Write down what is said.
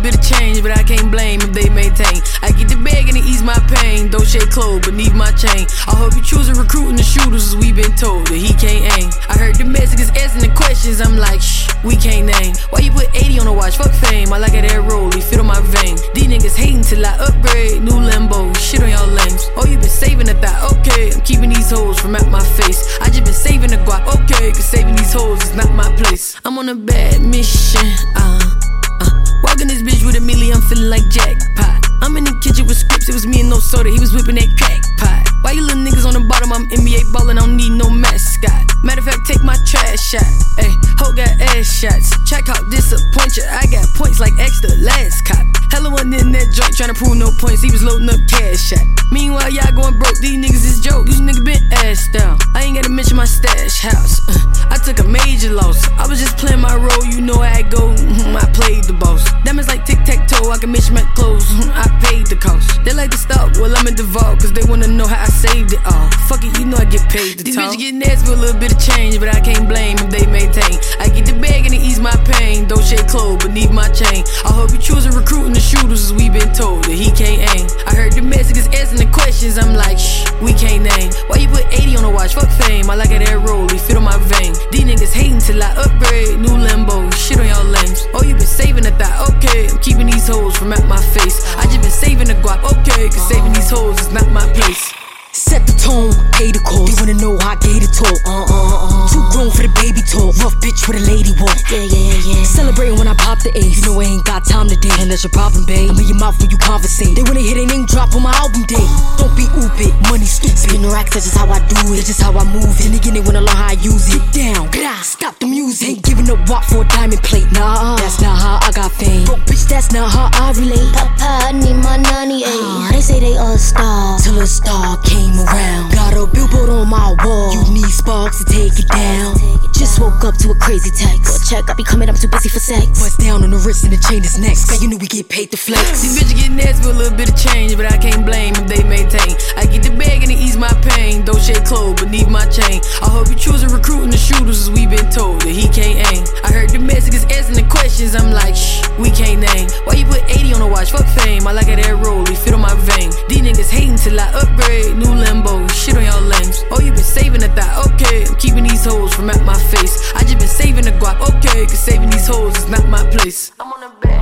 change, but I can't blame if they maintain. I get the bag and it ease my pain. Don't shake clothes beneath my chain. I hope you choose a recruiting the shooters, as we been told that he can't aim. I heard the messages asking the questions, I'm like, shh, we can't name. Why you put 80 on the watch? Fuck fame, I like it that roll, he fit on my vein. These niggas hating till I upgrade, new Lambo, shit on y'all lames. Oh, you been saving a thought, okay. I'm keeping these hoes from at my face. I just been saving the guap, okay. Cause saving these hoes is not my place. I'm on a bad mission, uh. Feeling like jackpot. I'm in the kitchen with scripts, it was me and no soda, he was whipping that crack pot. Why you little niggas on the bottom? I'm NBA ballin', I don't need no mascot. Matter of fact, take my trash shot. Hey, hoe got ass shots. Check out disappoint you. I got points like extra last cop. Hella one in that joint tryna prove no points. He was loading up cash shot. Meanwhile, y'all going broke. These niggas is joke. These niggas been ass down. I ain't gotta mention my stash house. Uh, can mention my clothes. I paid the cost. They like to stop. Well, I'm in the vault. Cause they wanna know how I saved it all. Fuck it, you know I get paid to These talk. bitches get nasty for a little bit of change. But I can't blame if they maintain. I get the bag and it ease my pain. Don't shake clothes beneath my chain. I hope you choose a recruiting the shooters. As we been told that he can't aim. I heard the messages asking the questions. I'm like, shh, we can't name. Why you put 80 on the watch? Fuck fame. I like it that roll. He fit on my vein. These niggas hating till I upgrade. New Lambo. Shit on y'all lames. Oh, you been saving a thought. Okay, I'm keeping these hoes from at my face. I just been saving the guap. Okay, cause saving these hoes is not my place. Set the tone, pay the cost. They wanna know how I gave it to. Uh, uh, uh. Too grown for the baby talk. Rough bitch with a lady walk. Yeah, yeah, yeah. Celebrating when I pop the ace. You know I ain't got time today, and that's your problem, babe. I'm in your mouth when you conversate. They wanna hear their name drop on my album day. Don't be oopid, money stupid. Spin racks, that's just how I do it. That's just how I move it. Then again, they wanna learn how I use it. Get down, Grah, stop the music. Ain't giving up walk for a diamond plate. Nah, that's not how I got fame. Broke bitch, that's not how I relate. Papa, I need my nanny, ayy. Ah. They say they a star. Till a star came around. Got a billboard on my wall. You need sparks to take it down. Just woke up to a crazy text. Go check, I be coming, I'm too busy for sex. Bust down on the wrist and the chain is next. Guy, you know we get paid to flex. These bitches get nasty for a little bit of change, but I can't blame if they maintain. I get the bag and it ease my pain. Don't shake clothes beneath my chain. I hope you choose a recruiting the shooters, as we been told that he can't aim. I heard the messages asking the questions. I'm like, shh, we can't name. Why you put 80 on the watch? Fuck fame. I like it that roll. He fit on my vein. These niggas hating till I upgrade. New Lambo. Shit on y'all lames. Oh, you been saving a thought. Okay, I'm keeping these hoes from at my face. I just been saving the guap. Okay, cause saving these hoes is not my place. I'm on a bad